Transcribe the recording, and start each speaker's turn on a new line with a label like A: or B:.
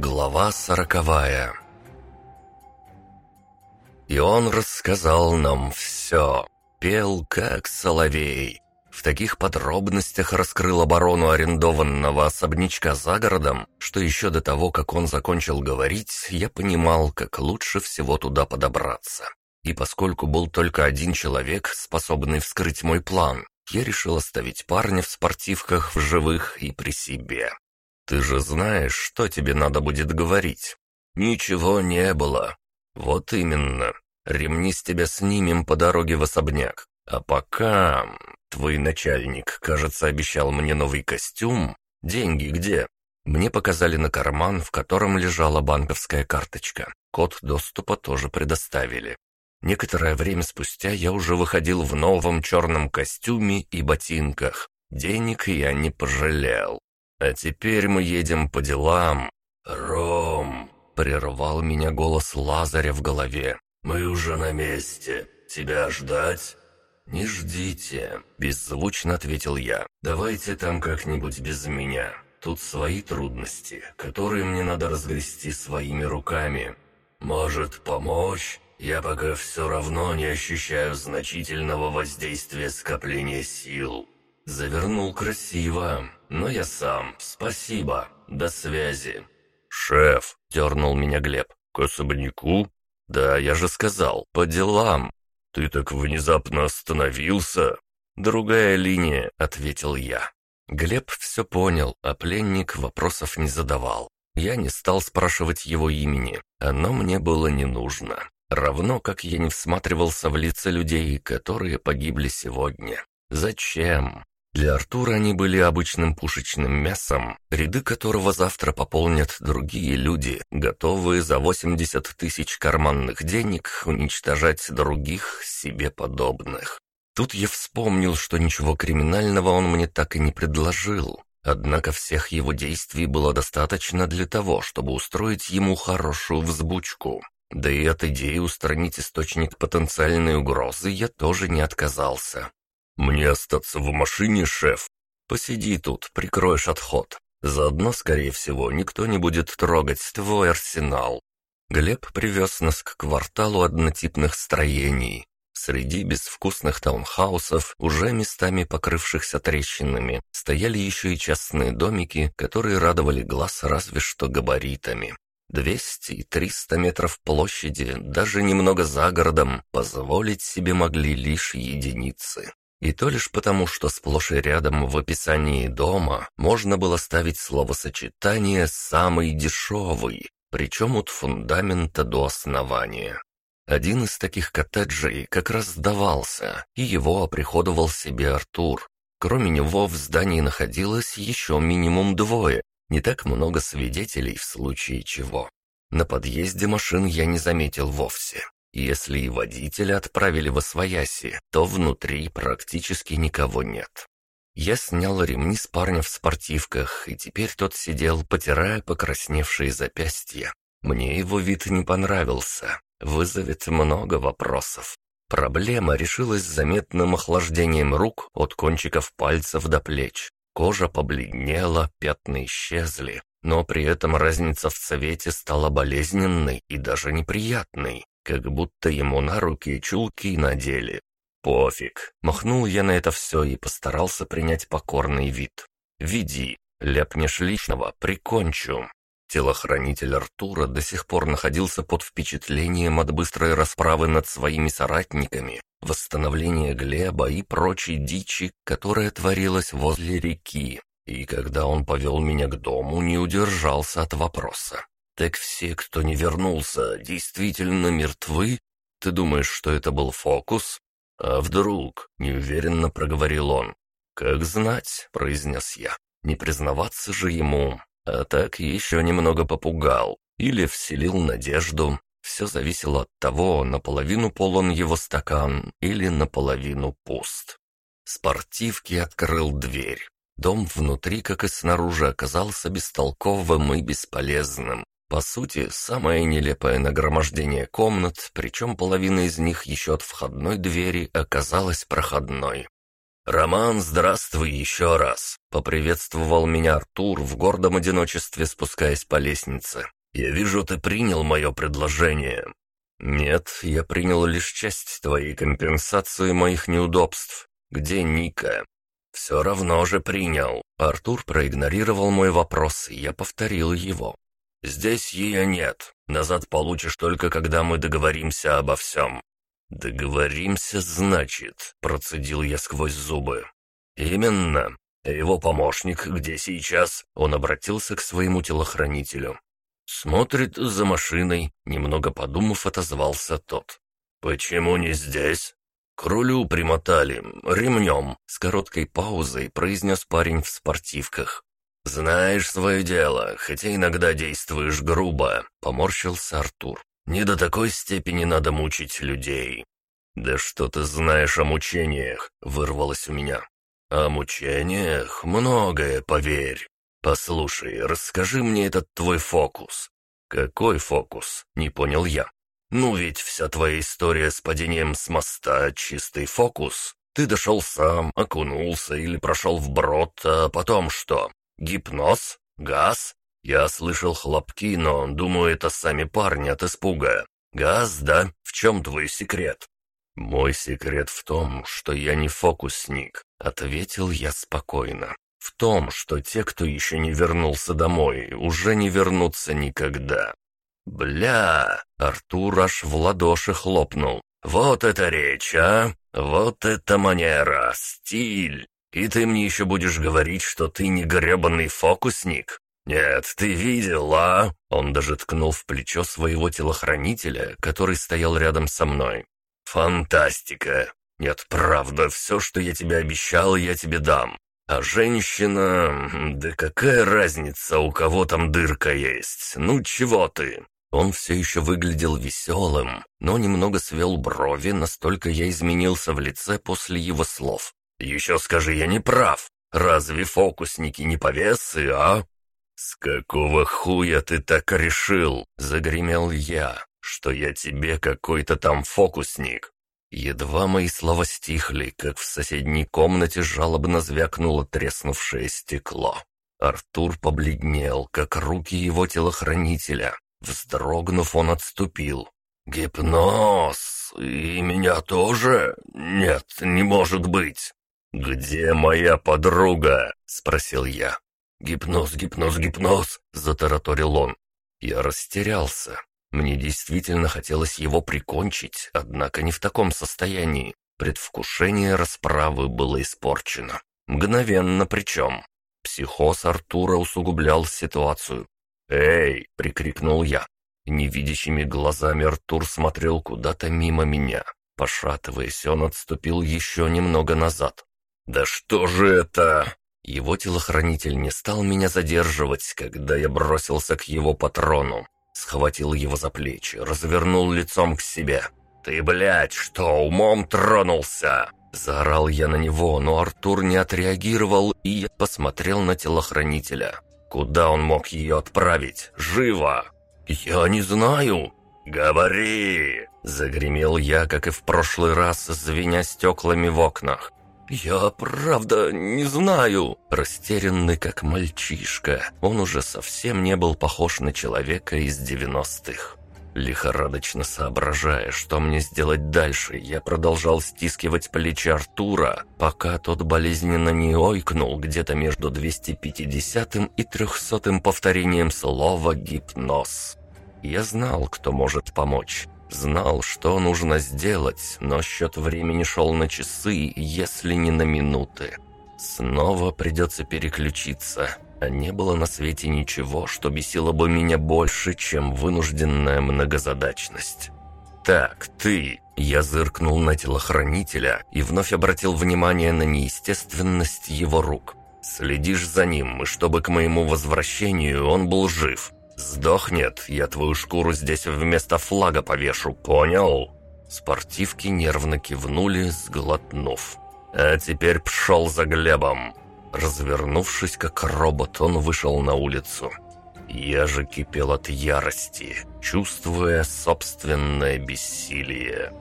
A: Глава сороковая И он рассказал нам все. Пел, как соловей. В таких подробностях раскрыл оборону арендованного особнячка за городом, что еще до того, как он закончил говорить, я понимал, как лучше всего туда подобраться. И поскольку был только один человек, способный вскрыть мой план, я решил оставить парня в спортивках в живых и при себе. Ты же знаешь, что тебе надо будет говорить. Ничего не было. Вот именно. Ремни с тебя снимем по дороге в особняк. А пока... Твой начальник, кажется, обещал мне новый костюм. Деньги где? Мне показали на карман, в котором лежала банковская карточка. Код доступа тоже предоставили. Некоторое время спустя я уже выходил в новом черном костюме и ботинках. Денег я не пожалел. А теперь мы едем по делам. Ром, прервал меня голос Лазаря в голове. Мы уже на месте. Тебя ждать? «Не ждите», — беззвучно ответил я. «Давайте там как-нибудь без меня. Тут свои трудности, которые мне надо разгрести своими руками. Может, помочь? Я пока все равно не ощущаю значительного воздействия скопления сил». Завернул красиво, но я сам. Спасибо. До связи. «Шеф», — дернул меня Глеб, — «к особняку?» «Да, я же сказал, по делам». «Ты так внезапно остановился?» «Другая линия», — ответил я. Глеб все понял, а пленник вопросов не задавал. Я не стал спрашивать его имени, оно мне было не нужно. Равно как я не всматривался в лица людей, которые погибли сегодня. Зачем? Для Артура они были обычным пушечным мясом, ряды которого завтра пополнят другие люди, готовые за 80 тысяч карманных денег уничтожать других себе подобных. Тут я вспомнил, что ничего криминального он мне так и не предложил. Однако всех его действий было достаточно для того, чтобы устроить ему хорошую взбучку. Да и от идеи устранить источник потенциальной угрозы я тоже не отказался. «Мне остаться в машине, шеф?» «Посиди тут, прикроешь отход. Заодно, скорее всего, никто не будет трогать твой арсенал». Глеб привез нас к кварталу однотипных строений. Среди безвкусных таунхаусов, уже местами покрывшихся трещинами, стояли еще и частные домики, которые радовали глаз разве что габаритами. Двести и триста метров площади, даже немного за городом, позволить себе могли лишь единицы. И то лишь потому, что сплошь и рядом в описании дома можно было ставить словосочетание «самый дешевый», причем от фундамента до основания. Один из таких коттеджей как раз сдавался, и его оприходовал себе Артур. Кроме него в здании находилось еще минимум двое, не так много свидетелей в случае чего. На подъезде машин я не заметил вовсе. Если и водителя отправили в Освояси, то внутри практически никого нет. Я снял ремни с парня в спортивках, и теперь тот сидел, потирая покрасневшие запястья. Мне его вид не понравился, вызовет много вопросов. Проблема решилась заметным охлаждением рук от кончиков пальцев до плеч. Кожа побледнела, пятна исчезли, но при этом разница в цвете стала болезненной и даже неприятной как будто ему на руки чулки надели. Пофиг. Махнул я на это все и постарался принять покорный вид. «Веди, ляпнешь личного, прикончу». Телохранитель Артура до сих пор находился под впечатлением от быстрой расправы над своими соратниками, восстановления Глеба и прочей дичи, которая творилась возле реки. И когда он повел меня к дому, не удержался от вопроса. «Так все, кто не вернулся, действительно мертвы? Ты думаешь, что это был фокус?» «А вдруг?» — неуверенно проговорил он. «Как знать», — произнес я. «Не признаваться же ему, а так еще немного попугал или вселил надежду. Все зависело от того, наполовину полон его стакан или наполовину пуст». Спортивки открыл дверь. Дом внутри, как и снаружи, оказался бестолковым и бесполезным. По сути, самое нелепое нагромождение комнат, причем половина из них еще от входной двери оказалась проходной. «Роман, здравствуй еще раз!» — поприветствовал меня Артур в гордом одиночестве, спускаясь по лестнице. «Я вижу, ты принял мое предложение». «Нет, я принял лишь часть твоей компенсации моих неудобств. Где Ника?» «Все равно же принял». Артур проигнорировал мой вопрос, и я повторил его. «Здесь ее нет. Назад получишь только, когда мы договоримся обо всем. «Договоримся, значит», — процедил я сквозь зубы. «Именно. Его помощник где сейчас?» Он обратился к своему телохранителю. «Смотрит за машиной», — немного подумав, отозвался тот. «Почему не здесь?» «К рулю примотали, ремнем», — с короткой паузой произнес парень в спортивках. «Знаешь свое дело, хотя иногда действуешь грубо», — поморщился Артур. Не до такой степени надо мучить людей. «Да что ты знаешь о мучениях?» — вырвалось у меня. «О мучениях многое, поверь. Послушай, расскажи мне этот твой фокус». «Какой фокус?» — не понял я. «Ну ведь вся твоя история с падением с моста — чистый фокус. Ты дошел сам, окунулся или прошел вброд, а потом что? Гипноз? Газ? Я слышал хлопки, но думаю, это сами парни от испуга. Газ, да? В чем твой секрет? Мой секрет в том, что я не фокусник, ответил я спокойно. В том, что те, кто еще не вернулся домой, уже не вернутся никогда. Бля, Артур аж в ладоши хлопнул. Вот это речь, а? Вот это манера, стиль. И ты мне еще будешь говорить, что ты не гребаный фокусник? «Нет, ты видел, а?» Он даже ткнул в плечо своего телохранителя, который стоял рядом со мной. «Фантастика! Нет, правда, все, что я тебе обещал, я тебе дам. А женщина... Да какая разница, у кого там дырка есть? Ну чего ты?» Он все еще выглядел веселым, но немного свел брови, настолько я изменился в лице после его слов. «Еще скажи, я не прав. Разве фокусники не повесы, а?» «С какого хуя ты так решил?» — загремел я, что я тебе какой-то там фокусник. Едва мои слова стихли, как в соседней комнате жалобно звякнуло треснувшее стекло. Артур побледнел, как руки его телохранителя. Вздрогнув, он отступил. «Гипноз! И меня тоже? Нет, не может быть!» «Где моя подруга?» — спросил я. «Гипноз, гипноз, гипноз!» — затараторил он. Я растерялся. Мне действительно хотелось его прикончить, однако не в таком состоянии. Предвкушение расправы было испорчено. Мгновенно причем. Психоз Артура усугублял ситуацию. «Эй!» — прикрикнул я. Невидящими глазами Артур смотрел куда-то мимо меня. Пошатываясь, он отступил еще немного назад. «Да что же это?» Его телохранитель не стал меня задерживать, когда я бросился к его патрону. Схватил его за плечи, развернул лицом к себе. «Ты, блядь, что, умом тронулся?» Заорал я на него, но Артур не отреагировал, и посмотрел на телохранителя. «Куда он мог ее отправить? Живо!» «Я не знаю!» «Говори!» Загремел я, как и в прошлый раз, звеня стеклами в окнах. «Я правда не знаю». Растерянный как мальчишка, он уже совсем не был похож на человека из девяностых. Лихорадочно соображая, что мне сделать дальше, я продолжал стискивать плечи Артура, пока тот болезненно не ойкнул где-то между 250 и 300 повторением слова «гипноз». Я знал, кто может помочь. Знал, что нужно сделать, но счет времени шел на часы, если не на минуты. Снова придется переключиться, а не было на свете ничего, что бесило бы меня больше, чем вынужденная многозадачность. «Так, ты...» Я зыркнул на телохранителя и вновь обратил внимание на неестественность его рук. «Следишь за ним, и чтобы к моему возвращению он был жив. «Сдохнет, я твою шкуру здесь вместо флага повешу, понял?» Спортивки нервно кивнули, сглотнув. «А теперь пшел за Глебом!» Развернувшись как робот, он вышел на улицу. Я же кипел от ярости, чувствуя собственное бессилие.